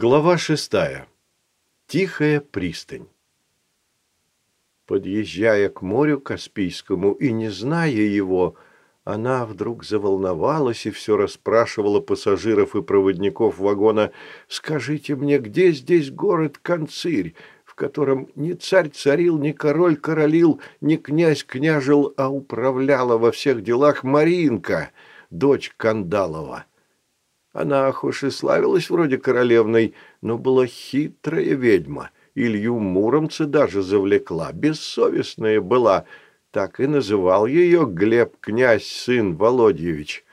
Глава шестая. Тихая пристань. Подъезжая к морю Каспийскому и не зная его, она вдруг заволновалась и все расспрашивала пассажиров и проводников вагона «Скажите мне, где здесь город Концирь, в котором ни царь царил, ни король королил, ни князь княжил, а управляла во всех делах Маринка, дочь Кандалова?» Она, хоть и славилась вроде королевной, но была хитрая ведьма. Илью Муромца даже завлекла, бессовестная была. Так и называл ее Глеб князь, сын Володьевич.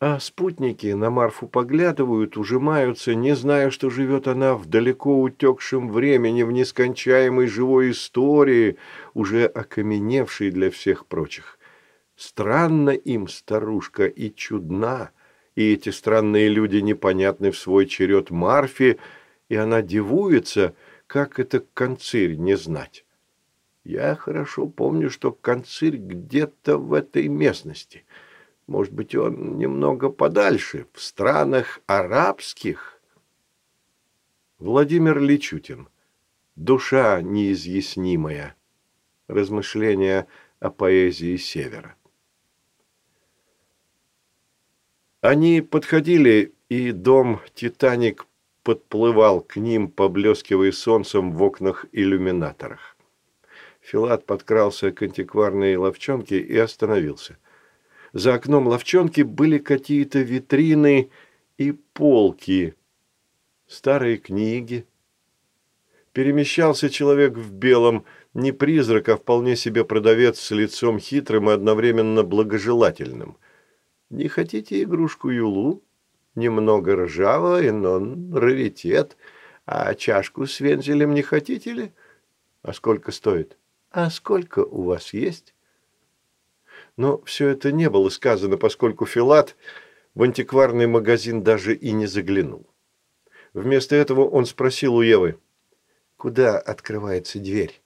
А спутники на Марфу поглядывают, ужимаются, не зная, что живет она в далеко утекшем времени, в нескончаемой живой истории, уже окаменевшей для всех прочих. Странно им, старушка, и чудна — и эти странные люди непонятны в свой черед Марфе, и она дивуется, как это концирь не знать. Я хорошо помню, что концирь где-то в этой местности. Может быть, он немного подальше, в странах арабских. Владимир Личутин. Душа неизъяснимая. Размышления о поэзии Севера. Они подходили, и дом «Титаник» подплывал к ним, поблескивая солнцем в окнах-иллюминаторах. Филат подкрался к антикварной ловчонке и остановился. За окном ловчонки были какие-то витрины и полки, старые книги. Перемещался человек в белом, не призрак, а вполне себе продавец с лицом хитрым и одновременно благожелательным. Не хотите игрушку Юлу? Немного ржавая, но раритет. А чашку с вензелем не хотите ли? А сколько стоит? А сколько у вас есть? Но все это не было сказано, поскольку Филат в антикварный магазин даже и не заглянул. Вместо этого он спросил у Евы, «Куда открывается дверь?»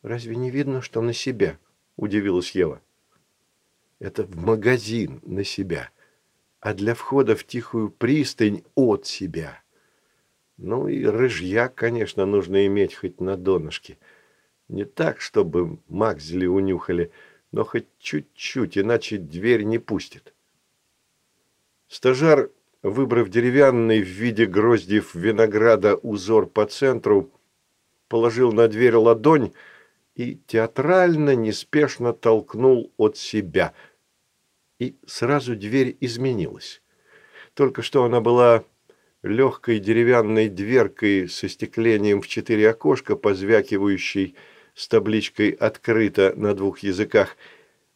«Разве не видно, что на себя?» – удивилась Ева это в магазин на себя, а для входа в тихую пристань от себя. Ну и рыжья, конечно, нужно иметь хоть на донышке. Не так, чтобы Макзели унюхали, но хоть чуть-чуть, иначе дверь не пустит. Стажар, выбрав деревянный в виде гроздьев винограда узор по центру, положил на дверь ладонь и театрально, неспешно толкнул от себя – и сразу дверь изменилась. Только что она была легкой деревянной дверкой со стеклением в четыре окошка, позвякивающей с табличкой «Открыто» на двух языках,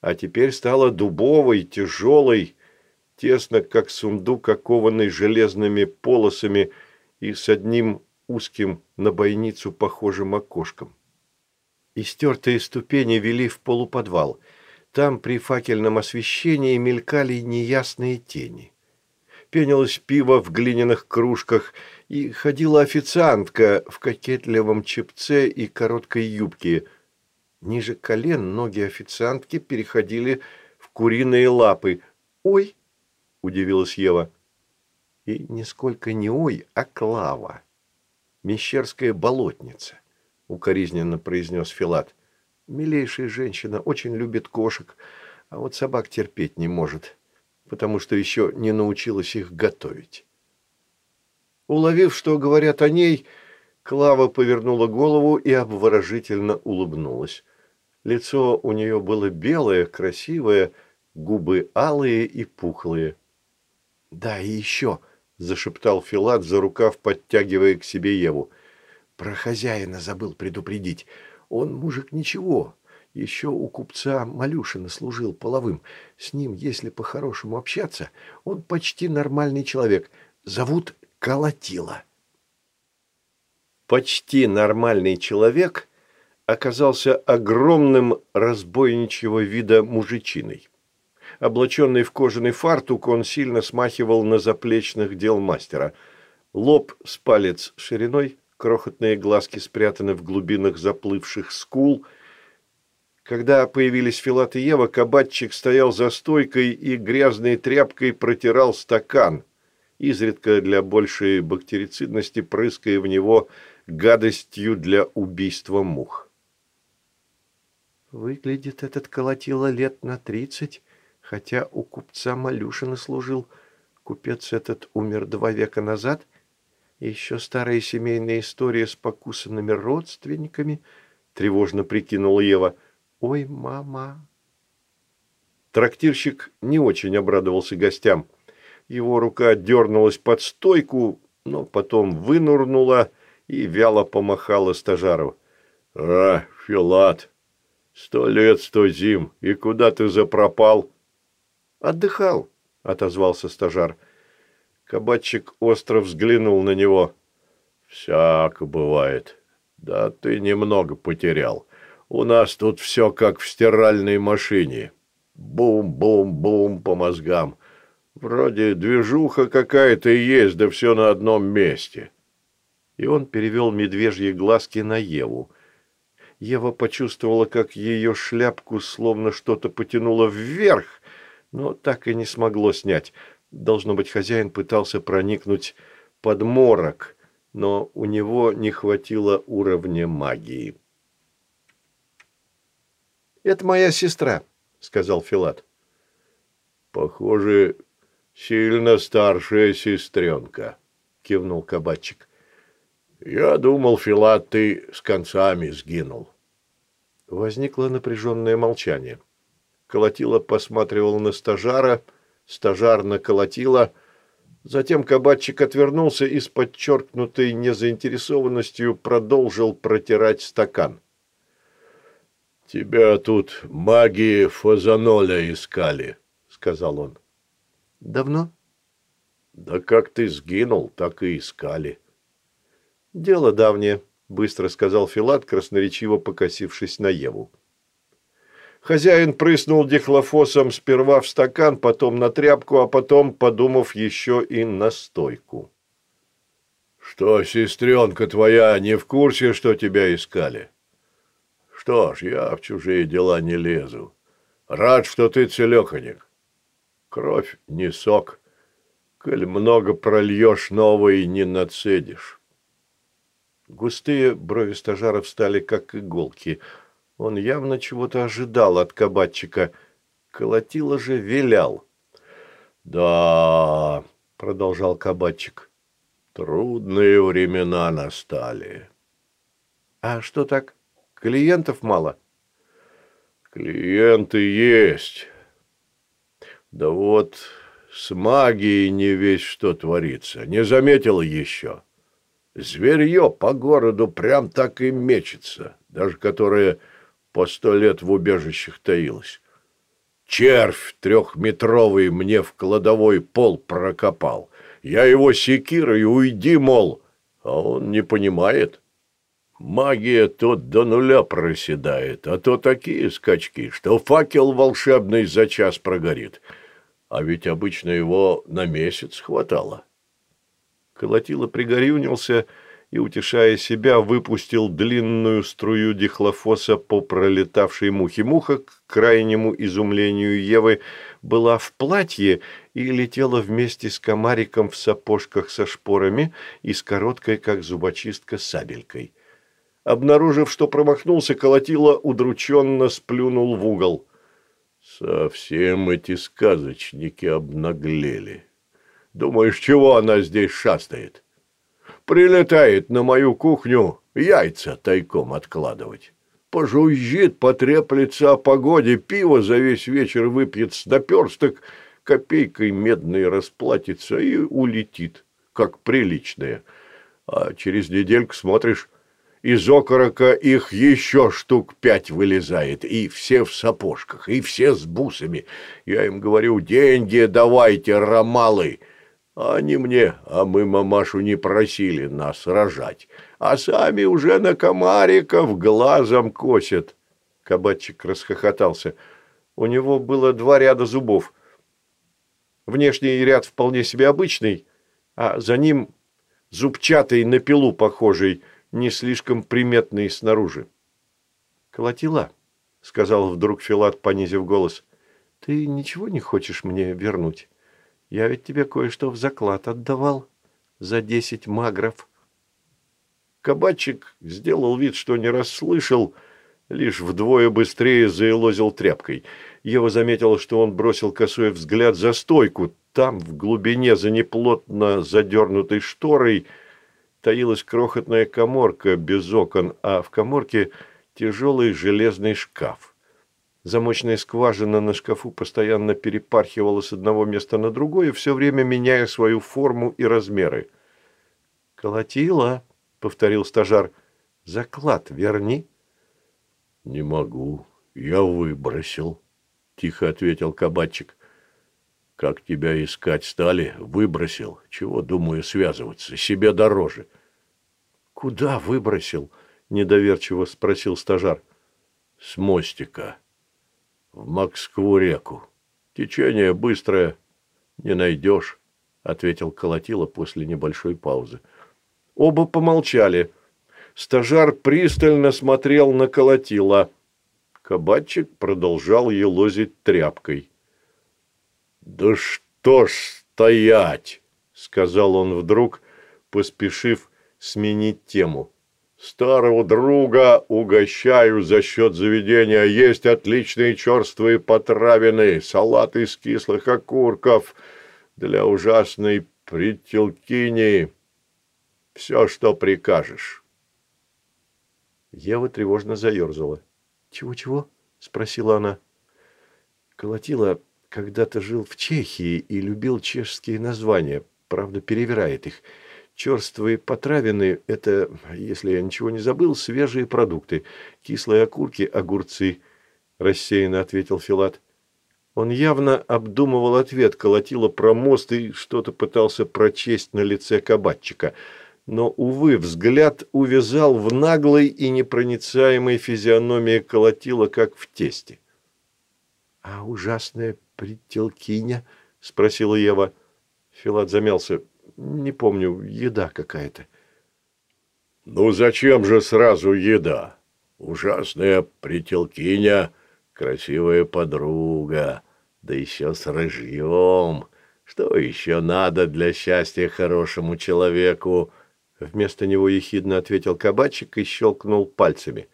а теперь стала дубовой, тяжелой, тесно, как сундук, окованный железными полосами и с одним узким на бойницу похожим окошком. Истертые ступени вели в полуподвал – там при факельном освещении мелькали неясные тени. Пенилось пиво в глиняных кружках, и ходила официантка в кокетливом чепце и короткой юбке. Ниже колен ноги официантки переходили в куриные лапы. «Ой!» – удивилась Ева. И нисколько не «ой», а «клава». «Мещерская болотница», – укоризненно произнес Филат. Милейшая женщина, очень любит кошек, а вот собак терпеть не может, потому что еще не научилась их готовить. Уловив, что говорят о ней, Клава повернула голову и обворожительно улыбнулась. Лицо у нее было белое, красивое, губы алые и пухлые. «Да, и еще», — зашептал Филат за рукав, подтягивая к себе Еву. «Про хозяина забыл предупредить. Он мужик ничего. Еще у купца Малюшина служил половым. С ним, если по-хорошему общаться, он почти нормальный человек. Зовут Колотила. Почти нормальный человек оказался огромным разбойничьего вида мужичиной. Облаченный в кожаный фартук, он сильно смахивал на заплечных дел мастера. Лоб с палец шириной, крохотные глазки спрятаны в глубинах заплывших скул. Когда появились Филат и Ева, кабачик стоял за стойкой и грязной тряпкой протирал стакан. изредка для большей бактерицидности прыская в него гадостью для убийства мух. «Выглядит этот колотило лет на тридцать, хотя у купца Малюшина служил. Купец этот умер два века назад. Еще старая семейная история с покусанными родственниками», — тревожно прикинула Ева. «Ой, мама!» Трактирщик не очень обрадовался гостям. Его рука дернулась под стойку, но потом вынурнула и вяло помахала стажару. «А, Филат, сто лет, сто зим, и куда ты запропал?» «Отдыхал», — отозвался стажар. Кабачик остро взглянул на него. «Всяко бывает. Да ты немного потерял. У нас тут все как в стиральной машине. Бум-бум-бум по мозгам. Вроде движуха какая-то есть, да все на одном месте. И он перевел медвежьи глазки на Еву. Ева почувствовала, как ее шляпку словно что-то потянуло вверх, но так и не смогло снять. Должно быть, хозяин пытался проникнуть под морок, но у него не хватило уровня магии. «Это моя сестра», сказал Филат. Похоже, сильно старшая сестренка, кивнул кабачик. Я думал, Филат, ты с концами сгинул. Возникло напряженное молчание. Колотила посматривал на стажара, стажар на колотила. Затем кабачик отвернулся и с подчеркнутой незаинтересованностью продолжил протирать стакан. «Тебя тут маги Фазаноля искали», — сказал он. «Давно?» «Да как ты сгинул, так и искали». «Дело давнее», — быстро сказал Филат, красноречиво покосившись на Еву. Хозяин прыснул дихлофосом сперва в стакан, потом на тряпку, а потом, подумав, еще и на стойку. «Что, сестренка твоя не в курсе, что тебя искали?» Что ж, я в чужие дела не лезу. Рад, что ты целеханик. Кровь не сок. Коль много прольешь, новый не нацедишь. Густые брови стажара встали, как иголки. Он явно чего-то ожидал от кабачика. Колотило же вилял. «Да», — продолжал кабачик, — «трудные времена настали». «А что так?» Клиентов мало. Клиенты есть. Да вот с магией не весь что творится. Не заметил еще. Зверье по городу прям так и мечется, даже которое по сто лет в убежищах таилось. Червь трехметровый мне в кладовой пол прокопал. Я его секирой уйди, мол, а он не понимает. Магия тут до нуля проседает, а то такие скачки, что факел волшебный за час прогорит. А ведь обычно его на месяц хватало. Колотило пригорюнился и, утешая себя, выпустил длинную струю дихлофоса по пролетавшей мухе. Муха, к крайнему изумлению Евы, была в платье и летела вместе с комариком в сапожках со шпорами и с короткой, как зубочистка, сабелькой. Обнаружив, что промахнулся, колотило, удрученно сплюнул в угол. Совсем эти сказочники обнаглели. Думаешь, чего она здесь шастает? Прилетает на мою кухню яйца тайком откладывать. Пожужжит, потреплется о погоде, пиво за весь вечер выпьет с наперсток, копейкой медной расплатится и улетит, как приличная. А через недельку смотришь, из окорока их еще штук пять вылезает, и все в сапожках, и все с бусами. Я им говорю, деньги давайте, ромалы. А они мне, а мы мамашу не просили нас рожать, а сами уже на комариков глазом косят. Кабачик расхохотался. У него было два ряда зубов. Внешний ряд вполне себе обычный, а за ним зубчатый на пилу похожий – не слишком приметный снаружи. «Колотила», — сказал вдруг Филат, понизив голос, — «ты ничего не хочешь мне вернуть? Я ведь тебе кое-что в заклад отдавал за десять магров». Кабачик сделал вид, что не расслышал, лишь вдвое быстрее заелозил тряпкой. Ева заметила, что он бросил косой взгляд за стойку. Там, в глубине, за неплотно задернутой шторой, таилась крохотная коморка без окон, а в коморке тяжелый железный шкаф. Замочная скважина на шкафу постоянно перепархивала с одного места на другое, все время меняя свою форму и размеры. «Колотила», — повторил стажар, — «заклад верни». «Не могу, я выбросил», — тихо ответил кабачик. «Как тебя искать стали, выбросил. Чего, думаю, связываться, себе дороже». «Куда выбросил?» — недоверчиво спросил стажар. «С мостика. В Москву реку. Течение быстрое, не найдешь», — ответил Колотило после небольшой паузы. Оба помолчали. Стажар пристально смотрел на Колотила. Кабачик продолжал елозить тряпкой. «Да что ж стоять!» — сказал он вдруг, поспешив сменить тему. «Старого друга угощаю за счет заведения. Есть отличные черствые потравины, салат из кислых окурков для ужасной прителкини. Все, что прикажешь». Ева тревожно заерзала. «Чего-чего?» – спросила она. Колотила когда-то жил в Чехии и любил чешские названия, правда, перевирает их. Черствые потравины – это, если я ничего не забыл, свежие продукты. Кислые окурки – огурцы, – рассеянно ответил Филат. Он явно обдумывал ответ, колотило про мост и что-то пытался прочесть на лице кабатчика – но, увы, взгляд увязал в наглой и непроницаемой физиономии колотила, как в тесте. — А ужасная прителкиня? — спросила Ева. Филат замялся. — Не помню, еда какая-то. — Ну зачем же сразу еда? Ужасная прителкиня, красивая подруга, да еще с рыжьем. Что еще надо для счастья хорошему человеку? — Вместо него ехидно ответил кабачик и щелкнул пальцами.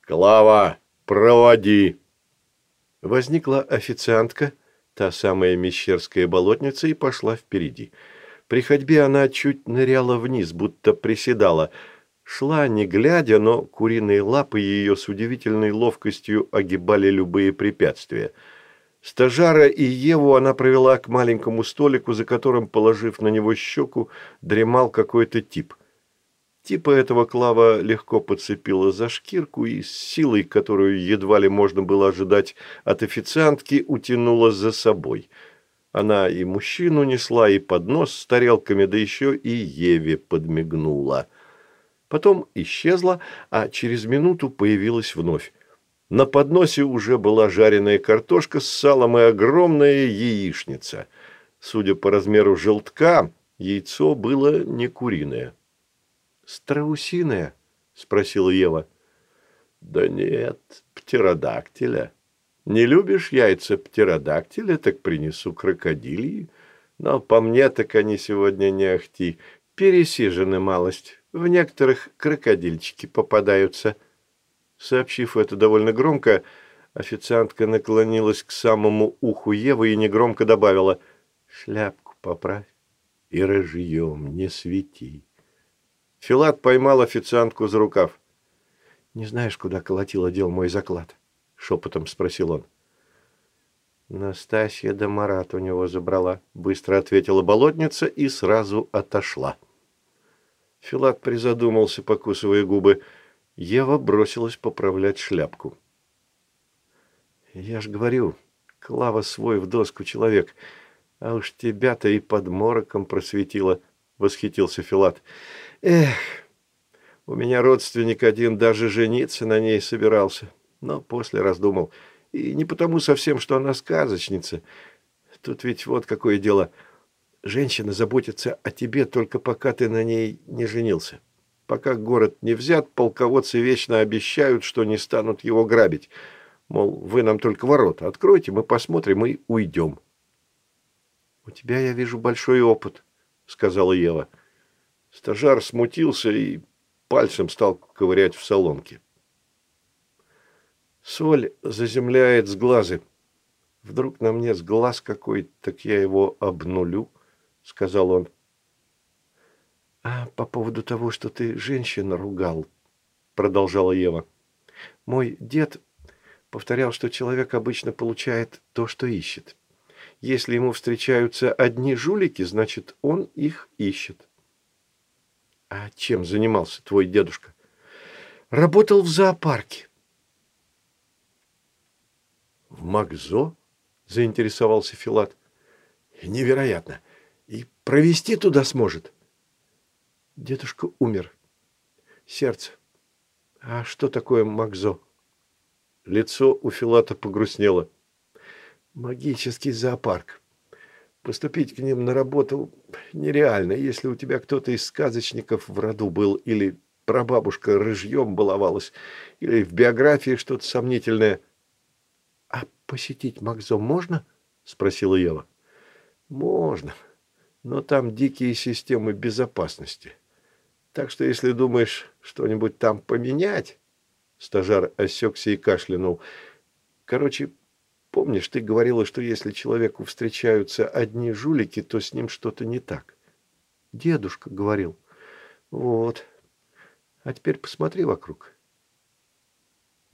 «Клава, проводи!» Возникла официантка, та самая мещерская болотница, и пошла впереди. При ходьбе она чуть ныряла вниз, будто приседала. Шла, не глядя, но куриные лапы ее с удивительной ловкостью огибали любые препятствия – Стажара и Еву она провела к маленькому столику, за которым, положив на него щеку, дремал какой-то тип. Типа этого Клава легко подцепила за шкирку и с силой, которую едва ли можно было ожидать от официантки, утянула за собой. Она и мужчину несла, и поднос с тарелками, да еще и Еве подмигнула. Потом исчезла, а через минуту появилась вновь. На подносе уже была жареная картошка с салом и огромная яичница. Судя по размеру желтка, яйцо было не куриное. «Страусиное?» – спросила Ева. «Да нет, птеродактиля. Не любишь яйца птеродактиля, так принесу крокодильи. Но по мне так они сегодня не ахти. Пересижены малость. В некоторых крокодильчики попадаются». Сообщив это довольно громко, официантка наклонилась к самому уху Евы и негромко добавила «Шляпку поправь и рыжьем не свети». Филат поймал официантку за рукав. «Не знаешь, куда колотила дел мой заклад?» — шепотом спросил он. «Настасья да Марат у него забрала», — быстро ответила болотница и сразу отошла. Филат призадумался, покусывая губы. Ева бросилась поправлять шляпку. «Я ж говорю, Клава свой в доску человек, а уж тебя-то и под мороком просветила», — восхитился Филат. «Эх, у меня родственник один даже жениться на ней собирался, но после раздумал. И не потому совсем, что она сказочница. Тут ведь вот какое дело. Женщина заботится о тебе только пока ты на ней не женился. Пока город не взят, полководцы вечно обещают, что не станут его грабить. Мол, вы нам только ворота откройте, мы посмотрим и уйдем. «У тебя, я вижу, большой опыт», — сказала Ева. Стажар смутился и пальцем стал ковырять в соломке. Соль заземляет сглазы. Вдруг на мне сглаз какой, так я его обнулю, — сказал он. А по поводу того, что ты женщина ругал, — продолжала Ева. Мой дед повторял, что человек обычно получает то, что ищет. Если ему встречаются одни жулики, значит, он их ищет. А чем занимался твой дедушка? Работал в зоопарке. В Макзо? Заинтересовался Филат. Невероятно. И провести туда сможет? Дедушка умер. Сердце. А что такое Макзо? Лицо у Филата погрустнело. Магический зоопарк. Поступить к ним на работу нереально, если у тебя кто-то из сказочников в роду был, или прабабушка рыжьем баловалась, или в биографии что-то сомнительное. — посетить Макзо можно? — спросила Ева. — Можно, но там дикие системы безопасности. Так что если думаешь что-нибудь там поменять... Стажар осекся и кашлянул. Короче, Помнишь, ты говорила, что если человеку встречаются одни жулики, то с ним что-то не так? Дедушка говорил. Вот. А теперь посмотри вокруг.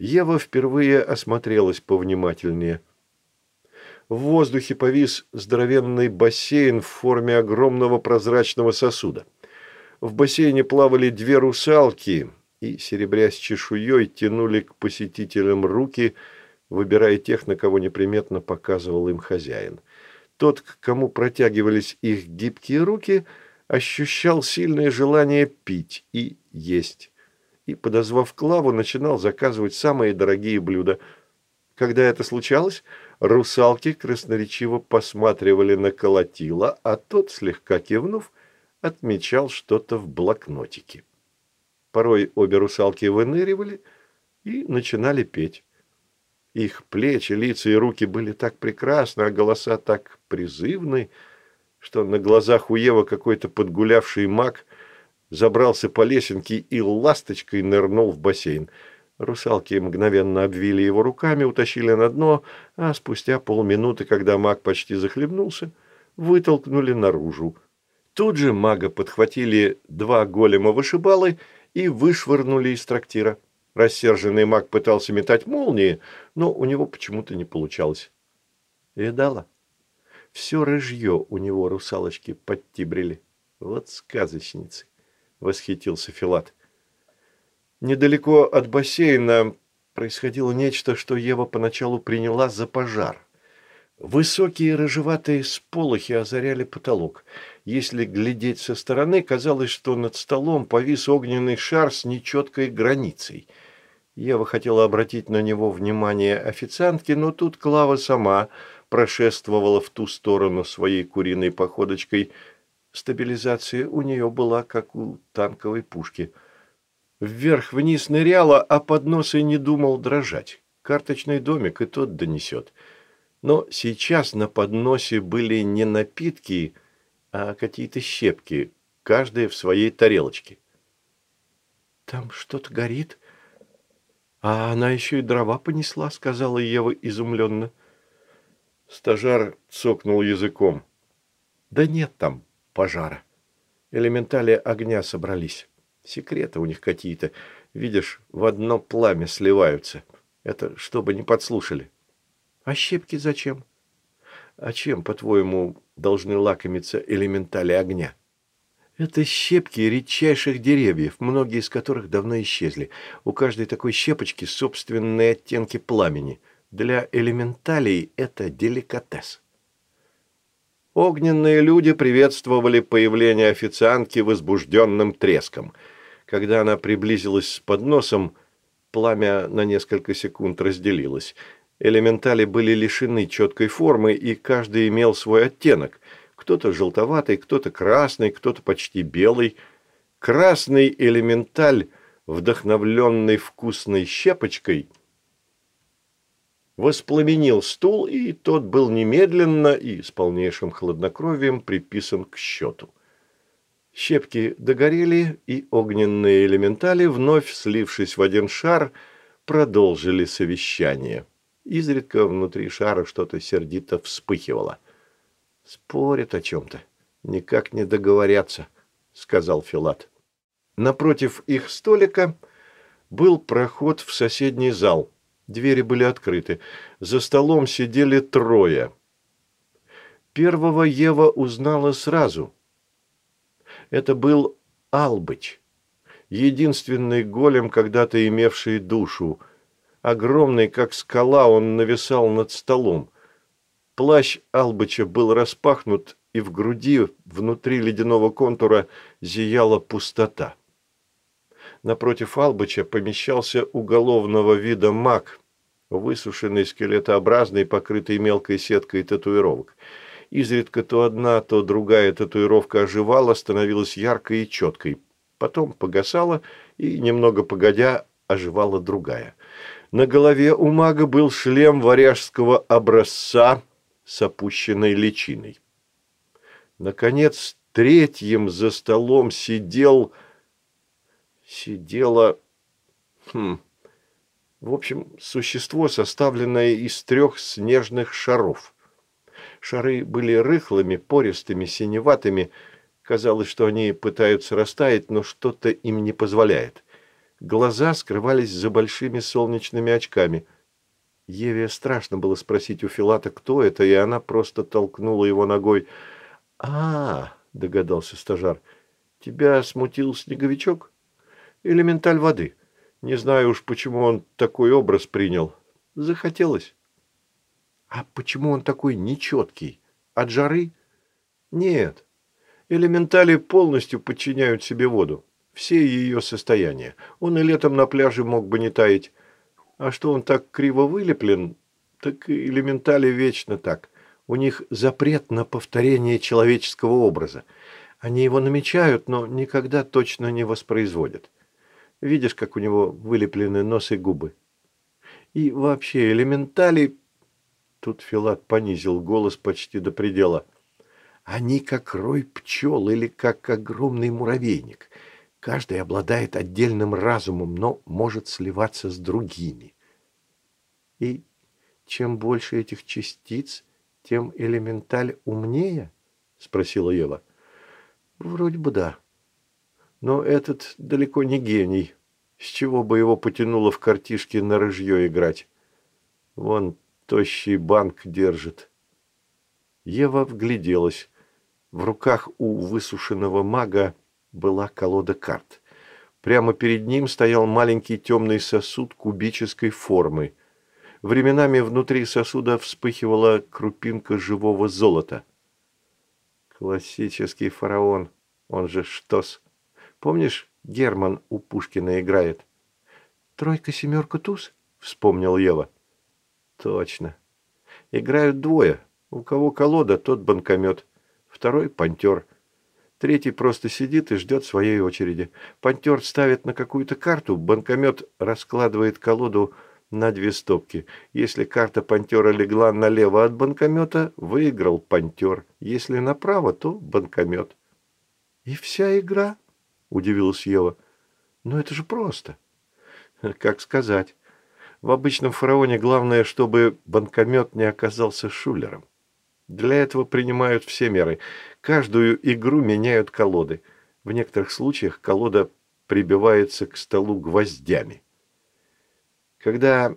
Ева впервые осмотрелась повнимательнее. В воздухе повис здоровенный бассейн в форме огромного прозрачного сосуда. В бассейне плавали две русалки и, серебрясь чешуей, тянули к посетителям руки – выбирая тех, на кого неприметно показывал им хозяин. Тот, к кому протягивались их гибкие руки, ощущал сильное желание пить и есть. И, подозвав Клаву, начинал заказывать самые дорогие блюда. Когда это случалось, русалки красноречиво посматривали на колотила, а тот, слегка кивнув, отмечал что-то в блокнотике. Порой обе русалки выныривали и начинали петь. Их плечи, лица и руки были так прекрасны, а голоса так призывны, что на глазах у Евы какой-то подгулявший маг забрался по лесенке и ласточкой нырнул в бассейн. Русалки мгновенно обвили его руками, утащили на дно, а спустя полминуты, когда маг почти захлебнулся, вытолкнули наружу. Тут же мага подхватили два голема-вышибалы и вышвырнули из трактира. Рассерженный маг пытался метать молнии, но у него почему-то не получалось. Видала? Все рыжье у него русалочки подтибрили. Вот сказочницы, — восхитился Филат. Недалеко от бассейна происходило нечто, что Ева поначалу приняла за пожар. Высокие рыжеватые сполохи озаряли потолок. Если глядеть со стороны, казалось, что над столом повис огненный шар с нечеткой границей — Ева хотела обратить на него внимание официантки, но тут Клава сама прошествовала в ту сторону своей куриной походочкой. Стабилизация у нее была, как у танковой пушки. Вверх-вниз ныряла, а поднос и не думал дрожать. Карточный домик и тот донесет. Но сейчас на подносе были не напитки, а какие-то щепки, каждая в своей тарелочке. «Там что-то горит?» «А она еще и дрова понесла», — сказала Ева изумленно. Стажар цокнул языком. «Да нет там пожара. Элементали огня собрались. Секреты у них какие-то. Видишь, в одно пламя сливаются. Это чтобы не подслушали. А щепки зачем? А чем, по-твоему, должны лакомиться элементали огня?» Это щепки редчайших деревьев, многие из которых давно исчезли. У каждой такой щепочки собственные оттенки пламени. Для элементалей это деликатес. Огненные люди приветствовали появление официантки возбужденным треском. Когда она приблизилась с подносом, пламя на несколько секунд разделилось. Элементали были лишены четкой формы, и каждый имел свой оттенок – кто-то желтоватый, кто-то красный, кто-то почти белый. Красный элементаль, вдохновленный вкусной щепочкой, воспламенил стул, и тот был немедленно и с полнейшим хладнокровием приписан к счету. Щепки догорели, и огненные элементали, вновь слившись в один шар, продолжили совещание. Изредка внутри шара что-то сердито вспыхивало. «Спорят о чем-то, никак не договорятся», — сказал Филат. Напротив их столика был проход в соседний зал. Двери были открыты. За столом сидели трое. Первого Ева узнала сразу. Это был Албыч, единственный голем, когда-то имевший душу. Огромный, как скала, он нависал над столом. Плащ Албыча был распахнут, и в груди, внутри ледяного контура, зияла пустота. Напротив Албыча помещался уголовного вида маг, высушенный, скелетообразный, покрытый мелкой сеткой татуировок. Изредка то одна, то другая татуировка оживала, становилась яркой и четкой. Потом погасала и, немного погодя, оживала другая. На голове у мага был шлем варяжского образца с опущенной личиной. Наконец, третьим за столом сидел... Сидела... Хм... В общем, существо, составленное из трех снежных шаров. Шары были рыхлыми, пористыми, синеватыми. Казалось, что они пытаются растаять, но что-то им не позволяет. Глаза скрывались за большими солнечными очками. Еве страшно было спросить у Филата, кто это, и она просто толкнула его ногой. «А, — догадался стажар, — тебя смутил снеговичок? Элементаль воды». Не знаю уж, почему он такой образ принял. Захотелось. А почему он такой нечеткий? От жары? Нет. Элементали полностью подчиняют себе воду. Все ее состояния. Он и летом на пляже мог бы не таять. А что он так криво вылеплен, так элементали вечно так. У них запрет на повторение человеческого образа. Они его намечают, но никогда точно не воспроизводят. Видишь, как у него вылеплены нос и губы. И вообще, элементали...» Тут Филат понизил голос почти до предела. «Они как рой пчел или как огромный муравейник. Каждый обладает отдельным разумом, но может сливаться с другими. И чем больше этих частиц, тем элементаль умнее?» — спросила Ева. «Вроде бы да», но этот далеко не гений. С чего бы его потянуло в картишки на рыжье играть? Вон тощий банк держит. Ева вгляделась. В руках у высушенного мага была колода карт. Прямо перед ним стоял маленький темный сосуд кубической формы. Временами внутри сосуда вспыхивала крупинка живого золота. Классический фараон, он же Штос. Помнишь, Герман у Пушкина играет? «Тройка-семерка туз?» – вспомнил Ева. «Точно. Играют двое. У кого колода, тот банкомет. Второй – пантер. Третий просто сидит и ждет своей очереди. Пантер ставит на какую-то карту, банкомет раскладывает колоду на две стопки. Если карта пантера легла налево от банкомета, выиграл пантер. Если направо, то банкомет. И вся игра удивилась Ева. «Но это же просто». «Как сказать. В обычном фараоне главное, чтобы банкомет не оказался шулером. Для этого принимают все меры. Каждую игру меняют колоды. В некоторых случаях колода прибивается к столу гвоздями. Когда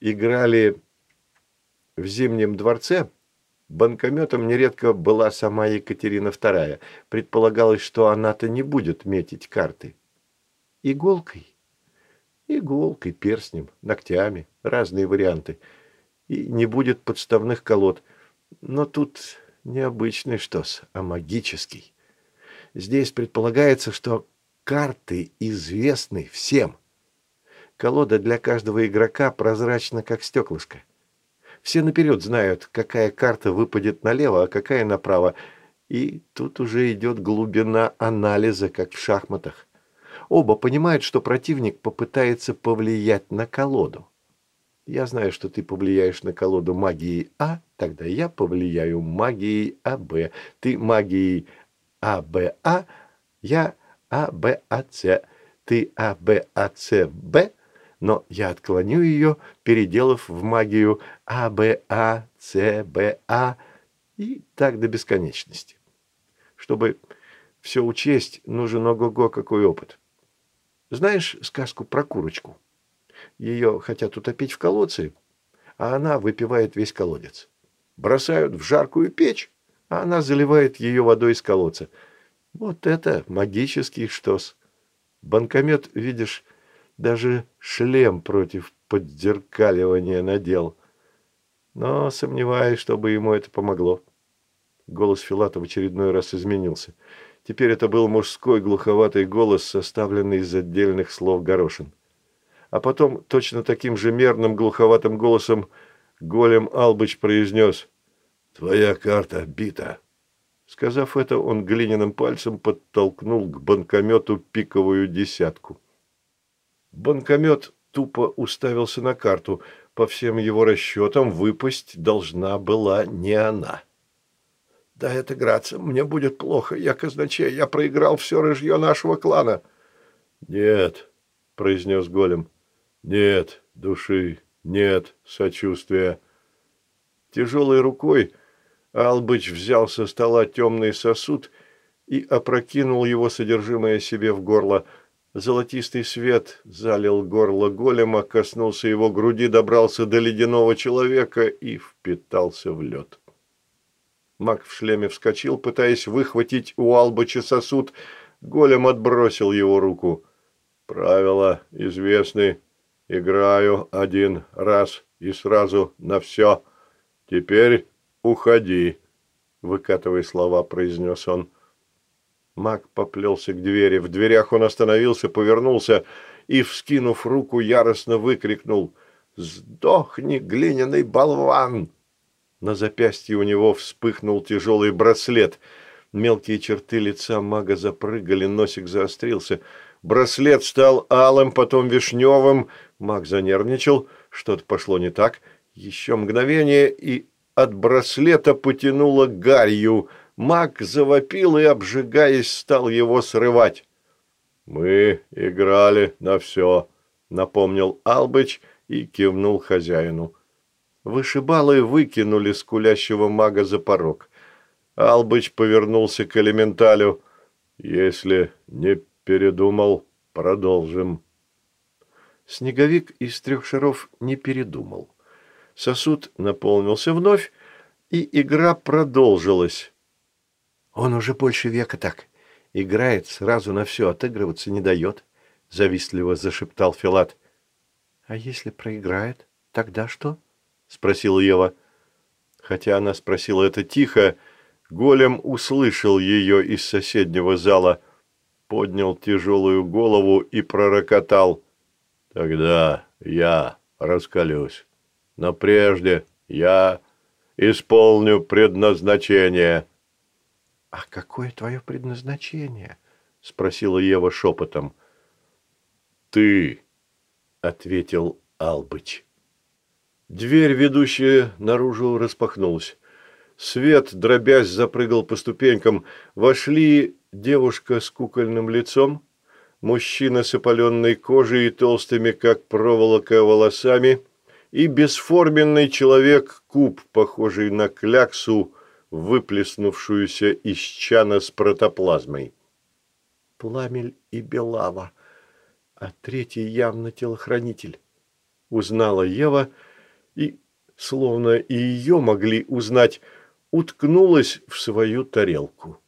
играли в Зимнем дворце, Банкометом нередко была сама Екатерина II. Предполагалось, что она-то не будет метить карты. Иголкой? Иголкой, перстнем, ногтями, разные варианты. И не будет подставных колод. Но тут необычный штос, а магический. Здесь предполагается, что карты известны всем. Колода для каждого игрока прозрачна, как стеклышко. Все наперед знают, какая карта выпадет налево, а какая направо. И тут уже идет глубина анализа, как в шахматах. Оба понимают, что противник попытается повлиять на колоду. Я знаю, что ты повлияешь на колоду магией А, тогда я повлияю магией АБ. Ты магией АБА, я АБАЦ. Ты АБАЦБ, но я отклоню ее, переделав в магию АБАЦБА и так до бесконечности. Чтобы все учесть, нужен ого-го какой опыт. Знаешь сказку про курочку? Ее хотят утопить в колодце, а она выпивает весь колодец. Бросают в жаркую печь, а она заливает ее водой из колодца. Вот это магический штос. Банкомет, видишь, даже шлем против подзеркаливания надел. Но сомневаюсь, чтобы ему это помогло. Голос Филата в очередной раз изменился. Теперь это был мужской глуховатый голос, составленный из отдельных слов горошин. А потом точно таким же мерным глуховатым голосом голем Албыч произнес «Твоя карта бита». Сказав это, он глиняным пальцем подтолкнул к банкомету пиковую десятку. Банкомет тупо уставился на карту. По всем его расчетам выпасть должна была не она. «Да это граться, мне будет плохо. Я казначей, я проиграл все рыжье нашего клана». «Нет», — произнес голем, — «нет души, нет сочувствия». Тяжелой рукой Албыч взял со стола темный сосуд и опрокинул его содержимое себе в горло. Золотистый свет залил горло голема, коснулся его груди, добрался до ледяного человека и впитался в лед. Маг в шлеме вскочил, пытаясь выхватить у Албыча сосуд. Голем отбросил его руку. «Правила известны. Играю один раз и сразу на все. Теперь уходи», — выкатывая слова, произнес он. Маг поплелся к двери. В дверях он остановился, повернулся и, вскинув руку, яростно выкрикнул «Сдохни, глиняный болван!» На запястье у него вспыхнул тяжелый браслет. Мелкие черты лица мага запрыгали, носик заострился. Браслет стал алым, потом вишневым. Маг занервничал, что-то пошло не так. Еще мгновение, и от браслета потянуло гарью. Маг завопил и, обжигаясь, стал его срывать. «Мы играли на все», — напомнил Албыч и кивнул хозяину. Вышибалы выкинули скулящего мага за порог. Албыч повернулся к элементалю. «Если не передумал, продолжим». Снеговик из трех шаров не передумал. Сосуд наполнился вновь, и игра продолжилась. «Он уже больше века так. Играет, сразу на все отыгрываться не дает», — завистливо зашептал Филат. «А если проиграет, тогда что?» спросила Ева. Хотя она спросила это тихо, голем услышал ее из соседнего зала, поднял тяжелую голову и пророкотал. «Тогда я раскалюсь. Но прежде я исполню предназначение». «А какое твое предназначение?» – спросила Ева шепотом. «Ты», – ответил Албыч. Дверь, ведущая наружу, распахнулась. Свет, дробясь, запрыгал по ступенькам. Вошли девушка с кукольным лицом, мужчина с опаленной кожей и толстыми, как проволока, волосами, и бесформенный человек-куб, похожий на кляксу, выплеснувшуюся из чана с протоплазмой. Пламель и Белава, а третий явно телохранитель. Узнала Ева — и, словно и ее могли узнать, уткнулась в свою тарелку.